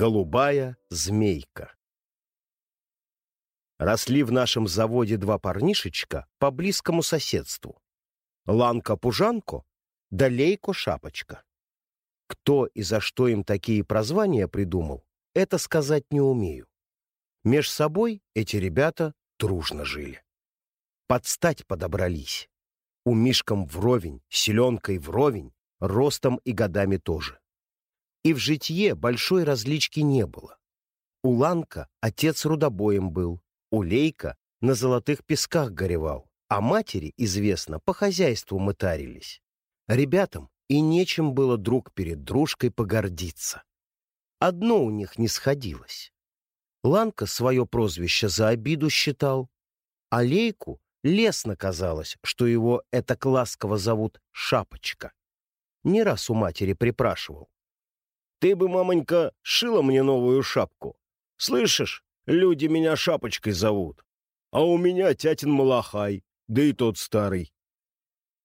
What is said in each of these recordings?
Голубая змейка Росли в нашем заводе два парнишечка по близкому соседству. Ланка-пужанко да Лейко-шапочка. Кто и за что им такие прозвания придумал, это сказать не умею. Меж собой эти ребята дружно жили. Под стать подобрались. У Мишкам вровень, селенкой вровень, ростом и годами тоже. И в житье большой различки не было. У Ланка отец рудобоем был, у Лейка на золотых песках горевал, а матери, известно, по хозяйству мытарились. Ребятам и нечем было друг перед дружкой погордиться. Одно у них не сходилось. Ланка свое прозвище за обиду считал, а Лейку лестно казалось, что его это ласково зовут Шапочка. Не раз у матери припрашивал. «Ты бы, мамонька, шила мне новую шапку. Слышишь, люди меня Шапочкой зовут, а у меня тятин Малахай, да и тот старый».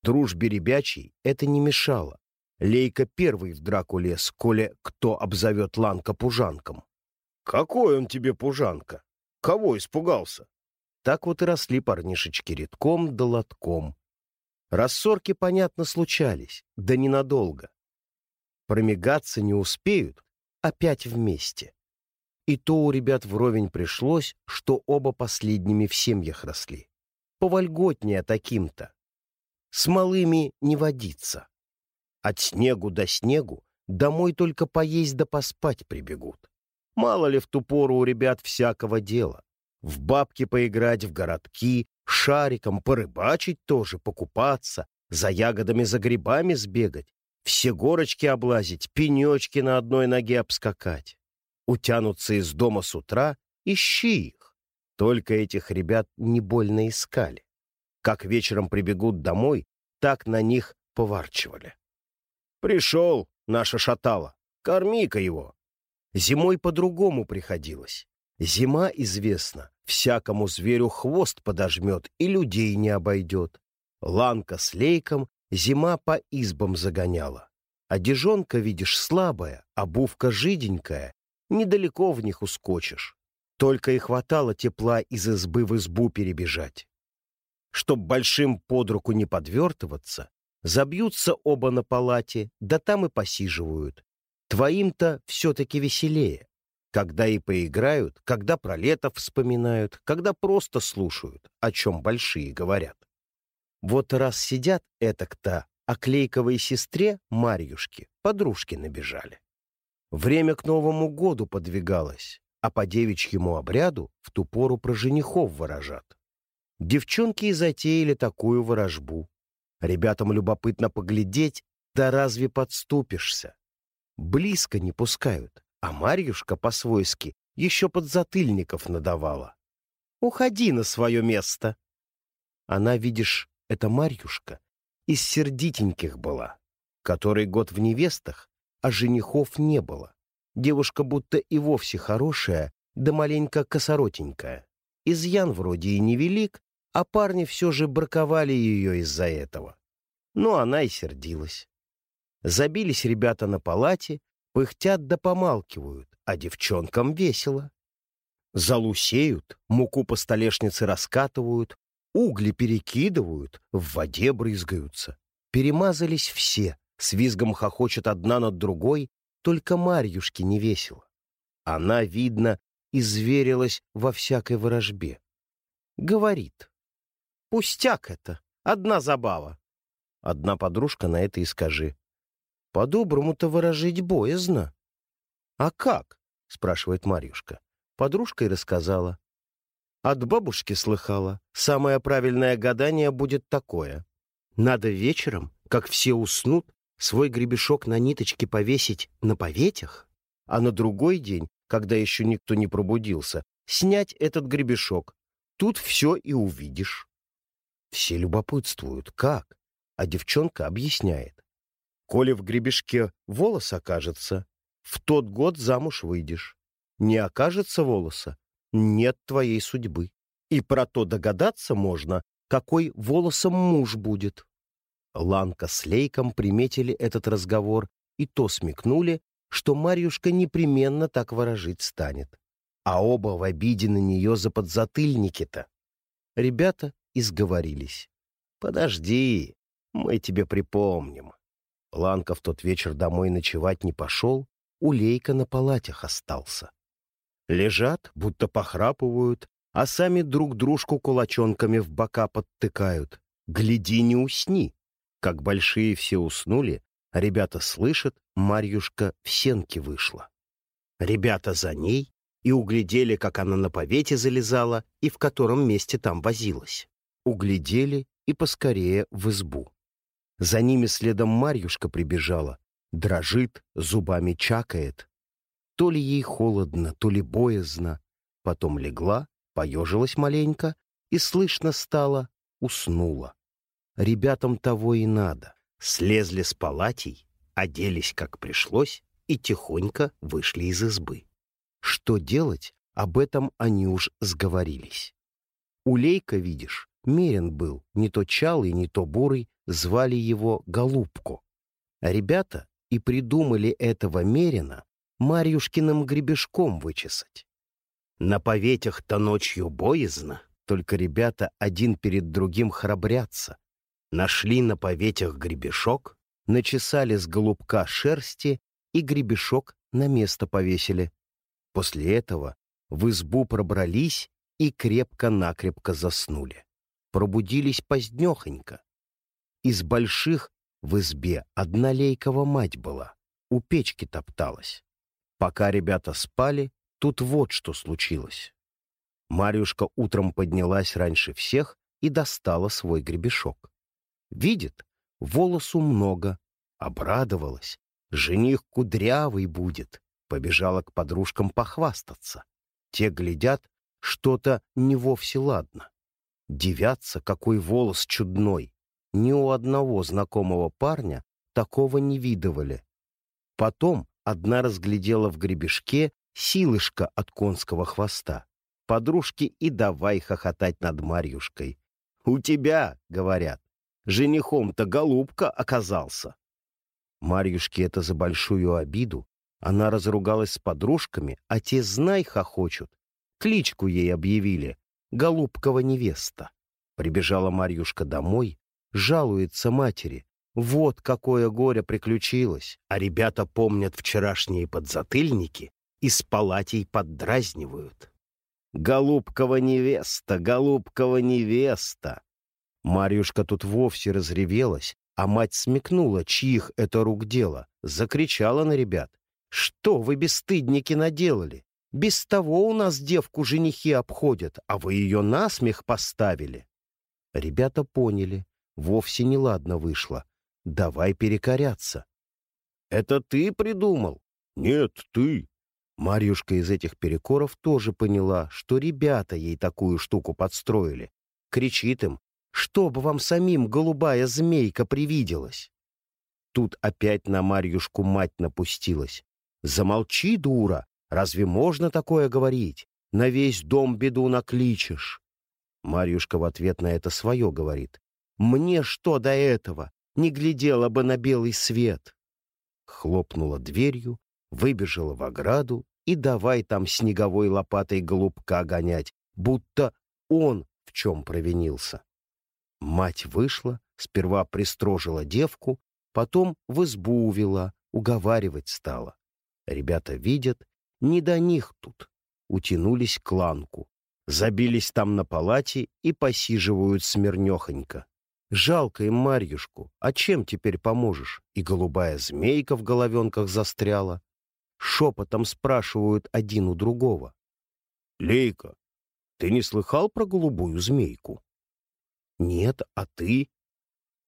Дружбе ребячей это не мешало. Лейка первый в драку лез, коли кто обзовет Ланка пужанком. «Какой он тебе пужанка? Кого испугался?» Так вот и росли парнишечки редком да лотком. Рассорки, понятно, случались, да ненадолго. Промигаться не успеют, опять вместе. И то у ребят вровень пришлось, что оба последними в семьях росли. Повольготнее таким-то. С малыми не водиться. От снегу до снегу домой только поесть да поспать прибегут. Мало ли в ту пору у ребят всякого дела. В бабки поиграть, в городки, шариком порыбачить тоже, покупаться, за ягодами, за грибами сбегать, все горочки облазить, пенечки на одной ноге обскакать. Утянутся из дома с утра, ищи их. Только этих ребят не больно искали. Как вечером прибегут домой, так на них поварчивали. «Пришел, наша шатала, корми-ка его!» Зимой по-другому приходилось. Зима, известно, всякому зверю хвост подожмет и людей не обойдет. Ланка с лейком зима по избам загоняла. Одежонка, видишь, слабая, обувка жиденькая, недалеко в них ускочишь. Только и хватало тепла из избы в избу перебежать. Чтоб большим под руку не подвертываться, забьются оба на палате, да там и посиживают. Твоим-то все-таки веселее. Когда и поиграют, когда про лето вспоминают, когда просто слушают, о чем большие говорят. Вот раз сидят этак-то, а клейковой сестре Марьюшке подружки набежали. Время к Новому году подвигалось, а по девичьему обряду в ту пору про женихов выражат. Девчонки и затеяли такую ворожбу. Ребятам любопытно поглядеть, да разве подступишься? Близко не пускают, а Марьюшка по-свойски еще подзатыльников надавала. «Уходи на свое место!» Она, видишь, это Марьюшка, из сердитеньких была, который год в невестах, а женихов не было. Девушка будто и вовсе хорошая, да маленько косоротенькая. Изъян вроде и невелик, а парни все же браковали ее из-за этого. Но она и сердилась. Забились ребята на палате, пыхтят да помалкивают, а девчонкам весело. Залу сеют, муку по столешнице раскатывают, угли перекидывают, в воде брызгаются. Перемазались все, с визгом хохочет одна над другой, только Марьюшке не весело. Она, видно, изверилась во всякой ворожбе. Говорит. «Пустяк это, одна забава». Одна подружка на это и скажи. По-доброму-то выражить боязно. «А как?» — спрашивает Марьюшка. Подружка и рассказала. От бабушки слыхала. Самое правильное гадание будет такое. Надо вечером, как все уснут, свой гребешок на ниточке повесить на поветях, а на другой день, когда еще никто не пробудился, снять этот гребешок. Тут все и увидишь. Все любопытствуют, как, а девчонка объясняет. Коли в гребешке волос окажется, в тот год замуж выйдешь. Не окажется волоса, нет твоей судьбы. И про то догадаться можно, какой волосом муж будет. Ланка с Лейком приметили этот разговор и то смекнули, что Марьюшка непременно так ворожить станет. А оба в обиде на нее за подзатыльники-то. Ребята изговорились. «Подожди, мы тебе припомним». Ланка в тот вечер домой ночевать не пошел, улейка на палатях остался. Лежат, будто похрапывают, а сами друг дружку кулачонками в бока подтыкают. Гляди, не усни. Как большие все уснули, ребята слышат, Марьюшка в сенке вышла. Ребята за ней и углядели, как она на повете залезала и в котором месте там возилась. Углядели и поскорее в избу. За ними следом Марьюшка прибежала, дрожит, зубами чакает. То ли ей холодно, то ли боязно. Потом легла, поежилась маленько и слышно стало, уснула. Ребятам того и надо. Слезли с палатей, оделись как пришлось и тихонько вышли из избы. Что делать, об этом они уж сговорились. Улейка, видишь, мерен был, не то чалый, не то бурый, звали его Голубку. Ребята и придумали этого мерина Марьюшкиным гребешком вычесать. На поветях-то ночью боязно, только ребята один перед другим храбрятся. Нашли на поветях гребешок, начесали с голубка шерсти и гребешок на место повесили. После этого в избу пробрались и крепко-накрепко заснули. Пробудились позднехонько. Из больших в избе одна Лейкова мать была, у печки топталась. Пока ребята спали, тут вот что случилось. Марюшка утром поднялась раньше всех и достала свой гребешок. Видит, волосу много, обрадовалась. Жених кудрявый будет, побежала к подружкам похвастаться. Те глядят, что-то не вовсе ладно. Дивятся, какой волос чудной. Ни у одного знакомого парня такого не видывали. Потом одна разглядела в гребешке силышка от конского хвоста. Подружки и давай хохотать над Марьюшкой. «У тебя, — говорят, — женихом-то голубка оказался». Марьюшке это за большую обиду. Она разругалась с подружками, а те, знай, хохочут. Кличку ей объявили — Голубкова невеста. Прибежала Марьюшка домой, жалуется матери. Вот какое горе приключилось, а ребята помнят вчерашние подзатыльники и с палатей поддразнивают. «Голубкова невеста! Голубкова невеста!» Марьюшка тут вовсе разревелась, а мать смекнула, чьих это рук дело, закричала на ребят. «Что вы, бесстыдники, наделали? Без того у нас девку женихи обходят, а вы ее насмех поставили». Ребята поняли, вовсе неладно вышло. Давай перекоряться. «Это ты придумал?» «Нет, ты». Марьюшка из этих перекоров тоже поняла, что ребята ей такую штуку подстроили. Кричит им, чтобы вам самим голубая змейка привиделась. Тут опять на Марьюшку мать напустилась. «Замолчи, дура! Разве можно такое говорить? На весь дом беду накличешь!» Марьюшка в ответ на это свое говорит. «Мне что до этого? Не глядела бы на белый свет!» Хлопнула дверью, выбежала в ограду и давай там снеговой лопатой голубка гонять, будто он в чем провинился. Мать вышла, сперва пристрожила девку, потом в избу увела, уговаривать стала. Ребята видят, не до них тут. Утянулись к ланку, забились там на палате и посиживают смирнехонько. Жалко им Марьюшку, а чем теперь поможешь? И голубая змейка в головенках застряла. Шепотом спрашивают один у другого. «Лейка, ты не слыхал про голубую змейку?» «Нет, а ты?»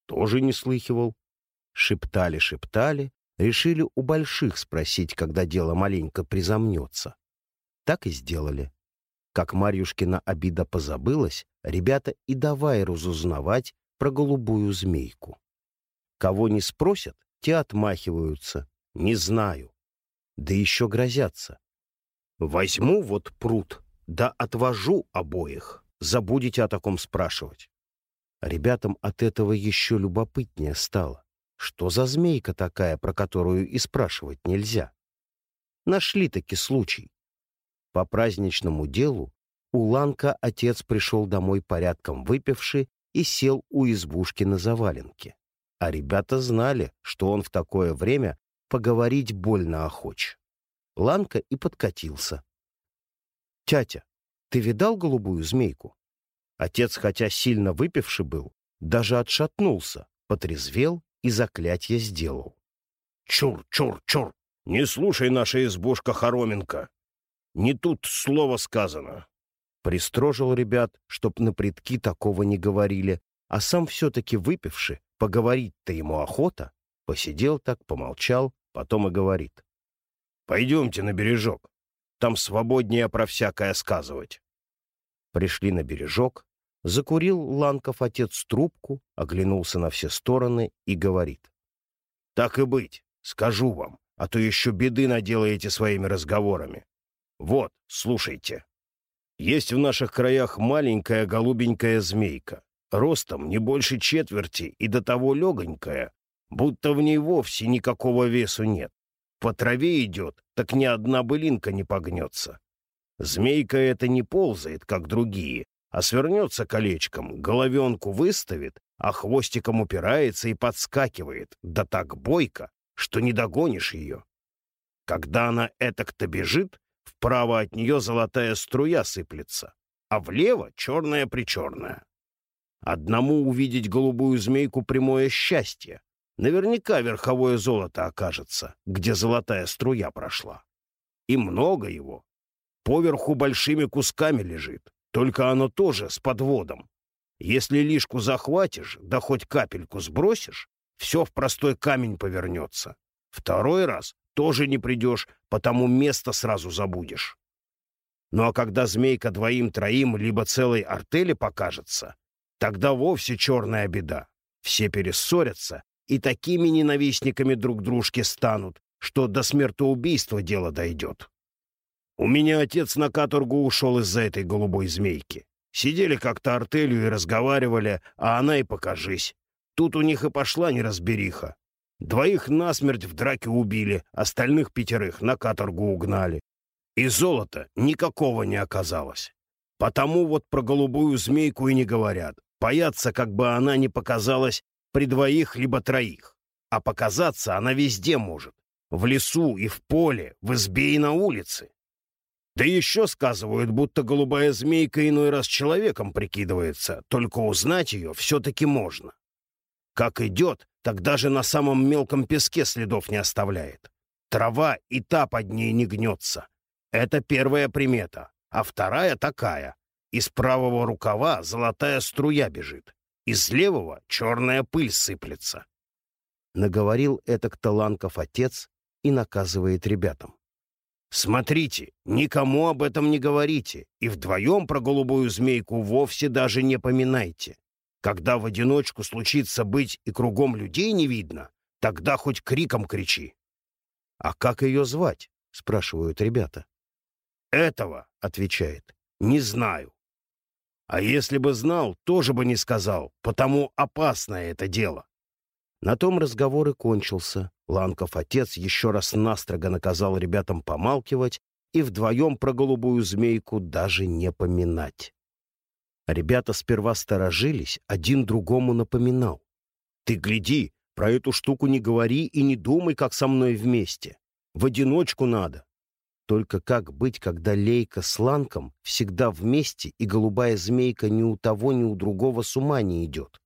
«Тоже не слыхивал». Шептали-шептали, решили у больших спросить, когда дело маленько призомнется. Так и сделали. Как Марьюшкина обида позабылась, ребята и давай разузнавать про голубую змейку. Кого не спросят, те отмахиваются. Не знаю. Да еще грозятся. Возьму вот пруд, да отвожу обоих. Забудете о таком спрашивать. Ребятам от этого еще любопытнее стало. Что за змейка такая, про которую и спрашивать нельзя? Нашли-таки случай. По праздничному делу у Ланка отец пришел домой порядком выпивший и сел у избушки на заваленке. А ребята знали, что он в такое время поговорить больно охоч. Ланка и подкатился. «Тятя, ты видал голубую змейку?» Отец, хотя сильно выпивший был, даже отшатнулся, потрезвел и заклятие сделал. «Чур, чур, чур! Не слушай наша избушка Хороменко! Не тут слово сказано!» Пристрожил ребят, чтоб на предки такого не говорили, а сам все-таки выпивший, поговорить-то ему охота, посидел так, помолчал, потом и говорит. «Пойдемте на бережок, там свободнее про всякое сказывать». Пришли на бережок, закурил Ланков отец трубку, оглянулся на все стороны и говорит. «Так и быть, скажу вам, а то еще беды наделаете своими разговорами. Вот, слушайте. Есть в наших краях маленькая голубенькая змейка, ростом не больше четверти и до того легонькая, будто в ней вовсе никакого весу нет. По траве идет, так ни одна былинка не погнется. Змейка эта не ползает, как другие, а свернется колечком, головенку выставит, а хвостиком упирается и подскакивает, да так бойко, что не догонишь ее. Когда она этак-то бежит, вправо от нее золотая струя сыплется, а влево черная-причерная. Одному увидеть голубую змейку — прямое счастье. Наверняка верховое золото окажется, где золотая струя прошла. И много его. Поверху большими кусками лежит, только оно тоже с подводом. Если лишку захватишь, да хоть капельку сбросишь, все в простой камень повернется. Второй раз тоже не придешь, потому место сразу забудешь. Ну а когда змейка двоим-троим либо целой артели покажется, Тогда вовсе черная беда. Все перессорятся и такими ненавистниками друг дружки станут, что до смертоубийства дело дойдет. У меня отец на каторгу ушел из-за этой голубой змейки. Сидели как-то артелью и разговаривали, а она и покажись. Тут у них и пошла неразбериха. Двоих насмерть в драке убили, остальных пятерых на каторгу угнали. И золота никакого не оказалось. Потому вот про голубую змейку и не говорят. Боятся, как бы она не показалась при двоих либо троих. А показаться она везде может. В лесу и в поле, в избе и на улице. Да еще сказывают, будто голубая змейка иной раз человеком прикидывается, только узнать ее все-таки можно. Как идет, так даже на самом мелком песке следов не оставляет. Трава и та под ней не гнется. Это первая примета. А вторая такая. Из правого рукава золотая струя бежит, из левого черная пыль сыплется. Наговорил это Кталанков отец и наказывает ребятам. «Смотрите, никому об этом не говорите, и вдвоем про голубую змейку вовсе даже не поминайте. Когда в одиночку случится быть и кругом людей не видно, тогда хоть криком кричи». «А как ее звать?» — спрашивают ребята. «Этого», — отвечает, — «не знаю. А если бы знал, тоже бы не сказал, потому опасное это дело. На том разговор и кончился. Ланков отец еще раз настрого наказал ребятам помалкивать и вдвоем про голубую змейку даже не поминать. Ребята сперва сторожились, один другому напоминал. «Ты гляди, про эту штуку не говори и не думай, как со мной вместе. В одиночку надо. Только как быть, когда лейка с ланком всегда вместе, и голубая змейка ни у того, ни у другого с ума не идет?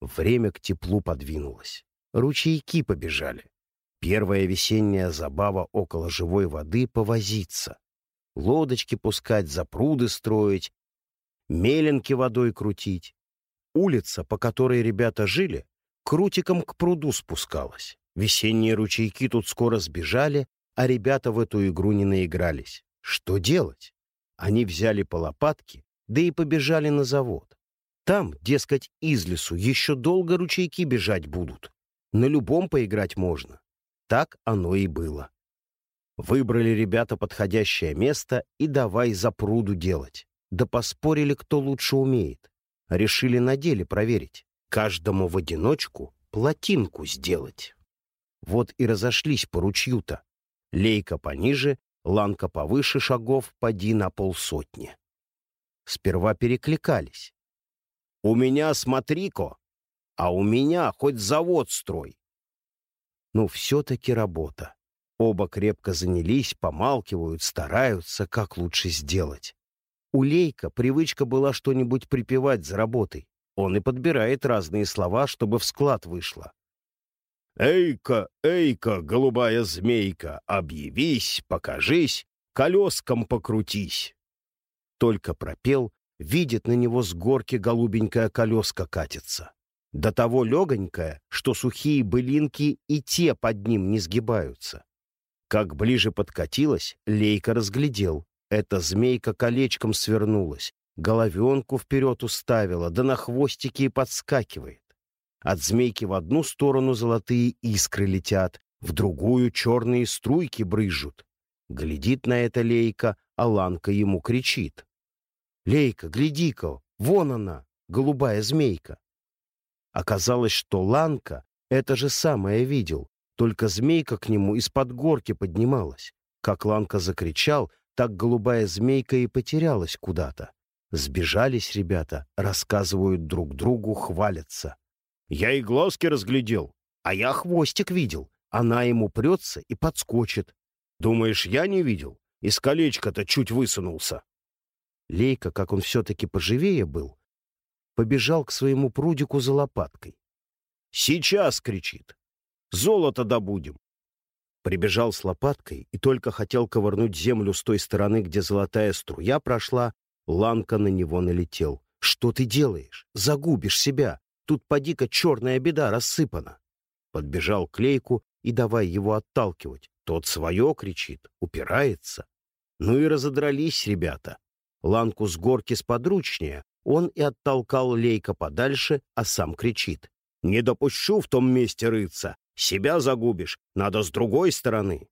Время к теплу подвинулось. Ручейки побежали. Первая весенняя забава около живой воды — повозиться. Лодочки пускать, запруды строить, меленки водой крутить. Улица, по которой ребята жили, крутиком к пруду спускалась. Весенние ручейки тут скоро сбежали, а ребята в эту игру не наигрались. Что делать? Они взяли по лопатке, да и побежали на завод. Там, дескать, из лесу еще долго ручейки бежать будут. На любом поиграть можно. Так оно и было. Выбрали ребята подходящее место и давай за пруду делать. Да поспорили, кто лучше умеет. Решили на деле проверить. Каждому в одиночку плотинку сделать. Вот и разошлись по ручью-то. Лейка пониже, ланка повыше шагов, поди на полсотни. Сперва перекликались. «У меня смотри-ко, а у меня хоть завод строй». Ну, все-таки работа. Оба крепко занялись, помалкивают, стараются, как лучше сделать. У Лейка привычка была что-нибудь припевать за работой. Он и подбирает разные слова, чтобы в склад вышло. «Эйка, эйка, голубая змейка, объявись, покажись, колеском покрутись!» Только пропел, видит на него с горки голубенькая колеска катится. До того легонькая, что сухие былинки и те под ним не сгибаются. Как ближе подкатилась, Лейка разглядел. Эта змейка колечком свернулась, головенку вперед уставила, да на хвостике и подскакивает. От змейки в одну сторону золотые искры летят, в другую черные струйки брызжут. Глядит на это Лейка, а Ланка ему кричит. «Лейка, гляди-ка, вон она, голубая змейка!» Оказалось, что Ланка это же самое видел, только змейка к нему из-под горки поднималась. Как Ланка закричал, так голубая змейка и потерялась куда-то. Сбежались ребята, рассказывают друг другу, хвалятся. Я и глазки разглядел. А я хвостик видел. Она ему прется и подскочит. Думаешь, я не видел? Из колечка-то чуть высунулся. Лейка, как он все-таки поживее был, побежал к своему прудику за лопаткой. «Сейчас!» — кричит. «Золото добудем!» Прибежал с лопаткой и только хотел ковырнуть землю с той стороны, где золотая струя прошла, Ланка на него налетел. «Что ты делаешь? Загубишь себя! Тут поди-ка черная беда рассыпана. Подбежал к Лейку и давай его отталкивать. Тот свое кричит, упирается. Ну и разодрались ребята. Ланку с горки сподручнее, он и оттолкал Лейка подальше, а сам кричит. «Не допущу в том месте рыться! Себя загубишь! Надо с другой стороны!»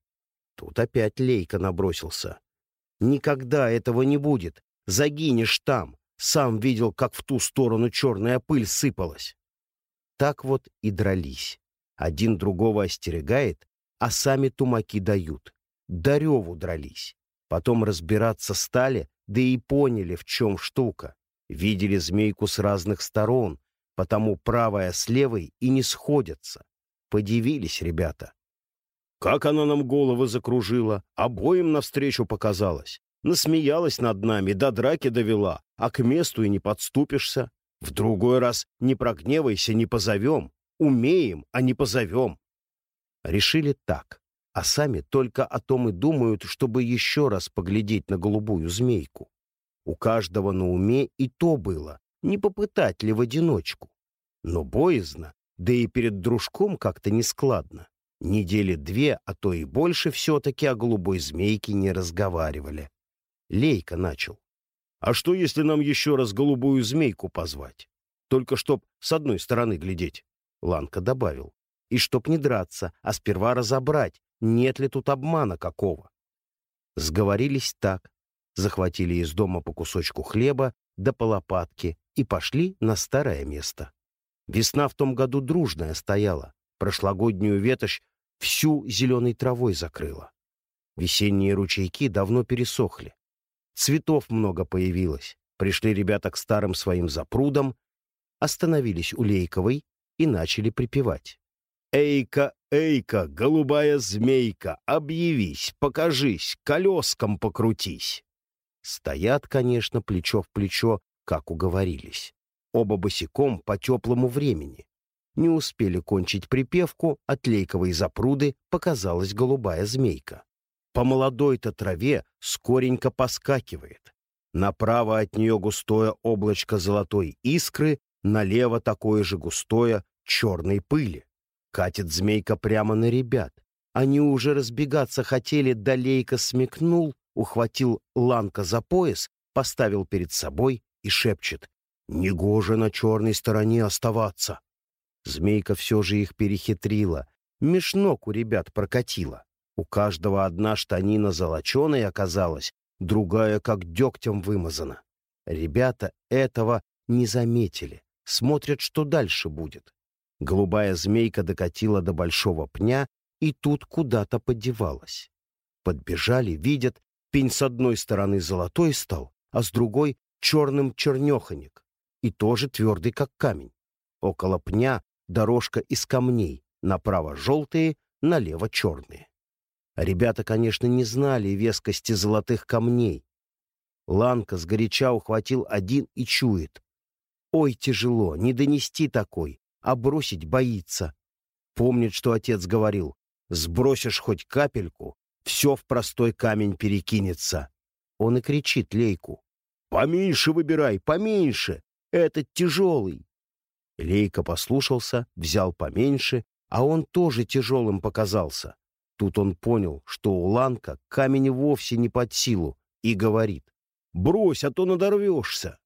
Тут опять Лейка набросился. «Никогда этого не будет! Загинешь там! Сам видел, как в ту сторону черная пыль сыпалась. Так вот и дрались. Один другого остерегает, а сами тумаки дают. Дареву дрались. Потом разбираться стали, да и поняли, в чем штука. Видели змейку с разных сторон, потому правая с левой и не сходятся. Подивились ребята. Как она нам головы закружила, обоим навстречу показалась. Насмеялась над нами, до драки довела, а к месту и не подступишься. В другой раз не прогневайся, не позовем. Умеем, а не позовем. Решили так, а сами только о том и думают, чтобы еще раз поглядеть на голубую змейку. У каждого на уме и то было, не попытать ли в одиночку. Но боязно, да и перед дружком как-то нескладно. Недели две, а то и больше все-таки о голубой змейке не разговаривали. Лейка начал. «А что, если нам еще раз голубую змейку позвать? Только чтоб с одной стороны глядеть». Ланка добавил. «И чтоб не драться, а сперва разобрать, нет ли тут обмана какого». Сговорились так. Захватили из дома по кусочку хлеба да по лопатке и пошли на старое место. Весна в том году дружная стояла. Прошлогоднюю ветошь всю зеленой травой закрыла. Весенние ручейки давно пересохли. Цветов много появилось. Пришли ребята к старым своим запрудам, остановились у Лейковой и начали припевать. «Эйка, эйка, голубая змейка, объявись, покажись, колеском покрутись!» Стоят, конечно, плечо в плечо, как уговорились. Оба босиком по теплому времени. Не успели кончить припевку, от лейковой запруды показалась голубая змейка по молодой-то траве скоренько поскакивает. Направо от нее густое облачко золотой искры, налево такое же густое черной пыли. Катит змейка прямо на ребят. Они уже разбегаться хотели, Далейка смекнул, ухватил Ланка за пояс, поставил перед собой и шепчет. «Негоже на черной стороне оставаться!» Змейка все же их перехитрила, мешнок у ребят прокатила. У каждого одна штанина золоченой оказалась, другая как дегтем вымазана. Ребята этого не заметили, смотрят, что дальше будет. Голубая змейка докатила до большого пня и тут куда-то подевалась. Подбежали, видят, пень с одной стороны золотой стал, а с другой — черным чернеханик, и тоже твердый, как камень. Около пня дорожка из камней, направо желтые, налево черные. Ребята, конечно, не знали вескости золотых камней. Ланка сгоряча ухватил один и чует. Ой, тяжело, не донести такой, а бросить боится. Помнит, что отец говорил, сбросишь хоть капельку, все в простой камень перекинется. Он и кричит Лейку. «Поменьше выбирай, поменьше! Этот тяжелый!» Лейка послушался, взял поменьше, а он тоже тяжелым показался. Тут он понял, что у Ланка камень вовсе не под силу, и говорит. «Брось, а то надорвешься!»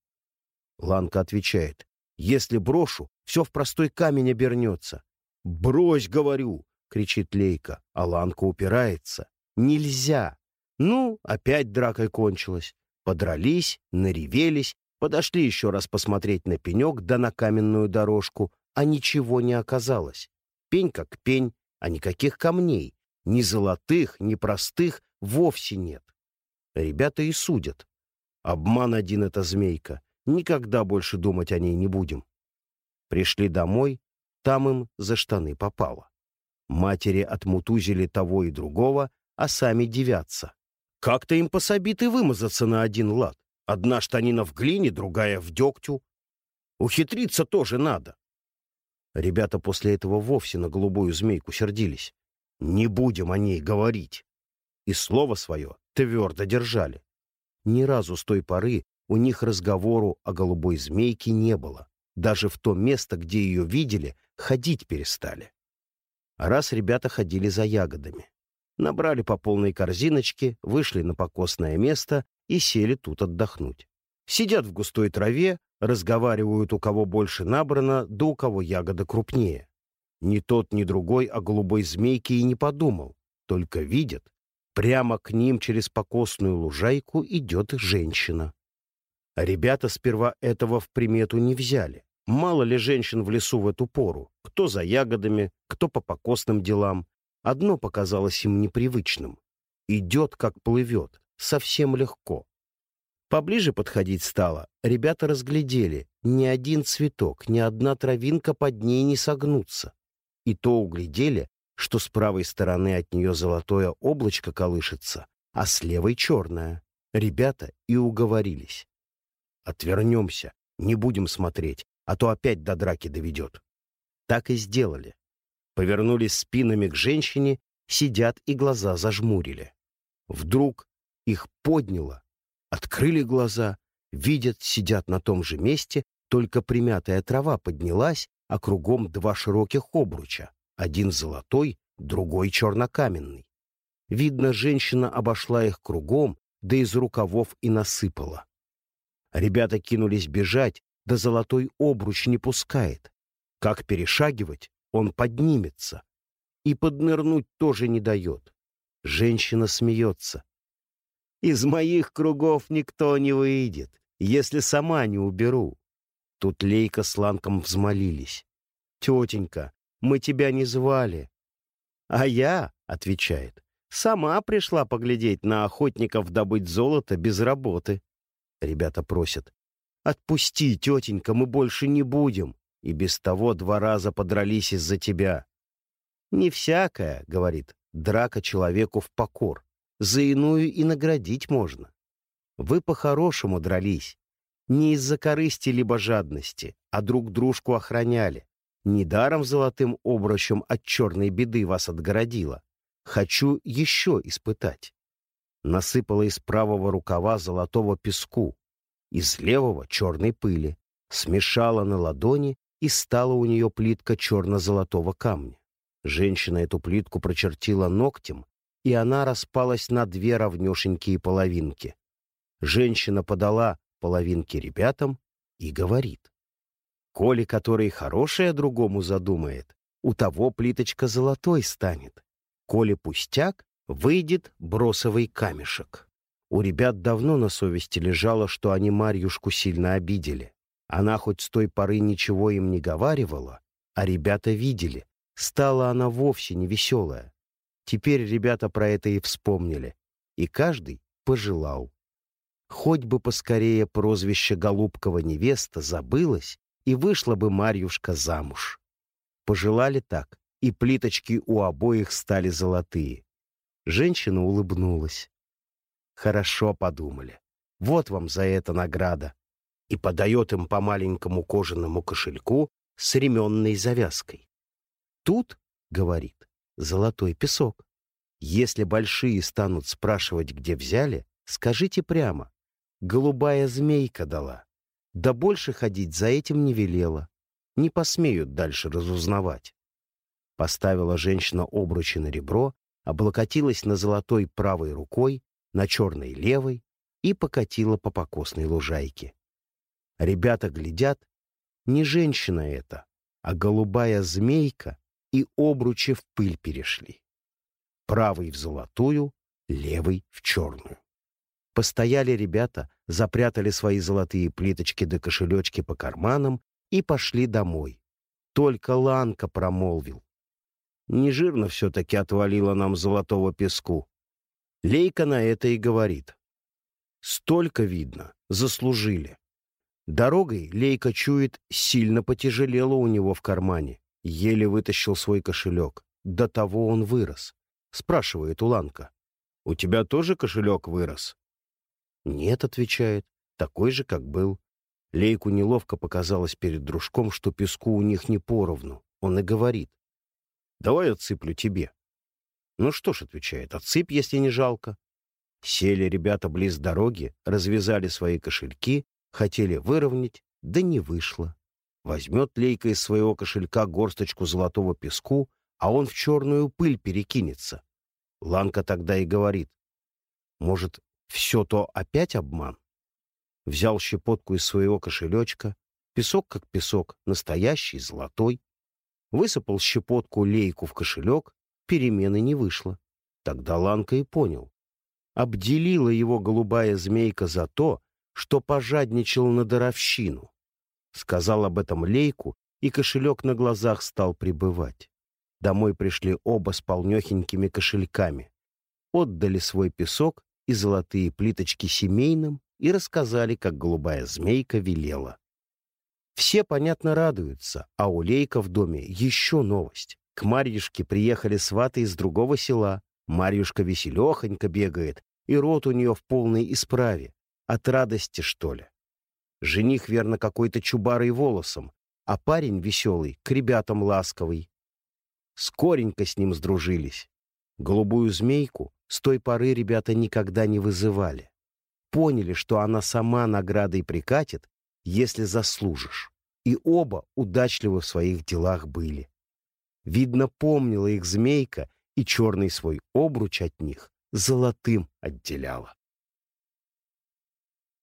Ланка отвечает. «Если брошу, все в простой камень обернется». «Брось, говорю!» — кричит Лейка, а Ланка упирается. «Нельзя!» Ну, опять дракой кончилась. Подрались, наревелись, подошли еще раз посмотреть на пенек да на каменную дорожку, а ничего не оказалось. Пень как пень, а никаких камней, ни золотых, ни простых, вовсе нет. Ребята и судят. Обман один эта змейка. Никогда больше думать о ней не будем. Пришли домой, там им за штаны попало. Матери отмутузили того и другого, а сами девятся. Как-то им пособит и вымазаться на один лад. Одна штанина в глине, другая в дегтю. Ухитриться тоже надо. Ребята после этого вовсе на голубую змейку сердились. Не будем о ней говорить. И слово свое твердо держали. Ни разу с той поры у них разговору о голубой змейке не было. Даже в то место, где ее видели, ходить перестали. Раз ребята ходили за ягодами. Набрали по полной корзиночке, вышли на покосное место и сели тут отдохнуть. Сидят в густой траве, разговаривают, у кого больше набрано, да у кого ягода крупнее. Ни тот, ни другой о голубой змейке и не подумал, только видят. Прямо к ним через покосную лужайку идет женщина. Ребята сперва этого в примету не взяли. Мало ли женщин в лесу в эту пору, кто за ягодами, кто по покосным делам. Одно показалось им непривычным. Идет, как плывет, совсем легко. Поближе подходить стало, ребята разглядели, ни один цветок, ни одна травинка под ней не согнутся. И то углядели, что с правой стороны от нее золотое облачко колышется, а с левой черное. Ребята и уговорились. Отвернемся, не будем смотреть, а то опять до драки доведет. Так и сделали. Повернулись спинами к женщине, сидят и глаза зажмурили. Вдруг их подняло, открыли глаза, видят, сидят на том же месте, только примятая трава поднялась, а кругом два широких обруча, один золотой, другой чернокаменный. Видно, женщина обошла их кругом, да из рукавов и насыпала. Ребята кинулись бежать, да золотой обруч не пускает. Как перешагивать, он поднимется. И поднырнуть тоже не дает. Женщина смеется. Из моих кругов никто не выйдет, если сама не уберу. Тут Лейка с Ланком взмолились. «Тетенька, мы тебя не звали». «А я», — отвечает, — «сама пришла поглядеть на охотников добыть золото без работы». Ребята просят. «Отпусти, тетенька, мы больше не будем». И без того два раза подрались из-за тебя. «Не всякое», — говорит, — «драка человеку в покор за иную и наградить можно. Вы по-хорошему дрались. Не из-за корысти либо жадности, а друг дружку охраняли. Недаром золотым обручем от черной беды вас отгородила. Хочу еще испытать. Насыпала из правого рукава золотого песку, из левого — черной пыли, смешала на ладони, и стала у нее плитка черно-золотого камня. Женщина эту плитку прочертила ногтем и она распалась на две равнешенькие половинки. Женщина подала половинки ребятам и говорит. «Коли который хорошее другому задумает, у того плиточка золотой станет. Коли пустяк, выйдет бросовый камешек». У ребят давно на совести лежало, что они Марьюшку сильно обидели. Она хоть с той поры ничего им не говаривала, а ребята видели. Стала она вовсе не веселая. Теперь ребята про это и вспомнили, и каждый пожелал. Хоть бы поскорее прозвище Голубкова невеста забылось, и вышла бы Марьюшка замуж. Пожелали так, и плиточки у обоих стали золотые. Женщина улыбнулась. Хорошо подумали. Вот вам за это награда. И подает им по маленькому кожаному кошельку с ременной завязкой. Тут, говорит, золотой песок. Если большие станут спрашивать, где взяли, скажите прямо. Голубая змейка дала. Да больше ходить за этим не велела. Не посмеют дальше разузнавать. Поставила женщина обручи на ребро, облокотилась на золотой правой рукой, на черной левой и покатила по покосной лужайке. Ребята глядят, не женщина это, а голубая змейка и обручи в пыль перешли. Правый в золотую, левый в черную. Постояли ребята, запрятали свои золотые плиточки да кошелечки по карманам и пошли домой. Только Ланка промолвил. Не жирно все-таки отвалило нам золотого песку. Лейка на это и говорит. Столько видно, заслужили. Дорогой Лейка чует, сильно потяжелело у него в кармане. Еле вытащил свой кошелек. До того он вырос. Спрашивает Уланка. «У тебя тоже кошелек вырос?» «Нет», — отвечает, — «такой же, как был». Лейку неловко показалось перед дружком, что песку у них не поровну. Он и говорит. «Давай отсыплю тебе». «Ну что ж», — отвечает, — «отсыпь, если не жалко». Сели ребята близ дороги, развязали свои кошельки, хотели выровнять, да не вышло. Возьмет Лейка из своего кошелька горсточку золотого песку, а он в черную пыль перекинется. Ланка тогда и говорит, может, все то опять обман? Взял щепотку из своего кошелечка, песок как песок, настоящий, золотой. Высыпал щепотку лейку в кошелек, перемены не вышло. Тогда Ланка и понял. Обделила его голубая змейка за то, что пожадничал на даровщину. Сказал об этом лейку, и кошелек на глазах стал прибывать. Домой пришли оба с полнехенькими кошельками. Отдали свой песок и золотые плиточки семейным и рассказали, как голубая змейка велела. Все, понятно, радуются, а у Лейка в доме еще новость. К Марьюшке приехали сваты из другого села. Марьюшка веселехонько бегает, и рот у нее в полной исправе. От радости, что ли. Жених, верно, какой-то чубарый волосом, а парень веселый, к ребятам ласковый. Скоренько с ним сдружились. Голубую змейку с той поры ребята никогда не вызывали. Поняли, что она сама наградой прикатит, если заслужишь. И оба удачливы в своих делах были. Видно, помнила их змейка и черный свой обруч от них золотым отделяла.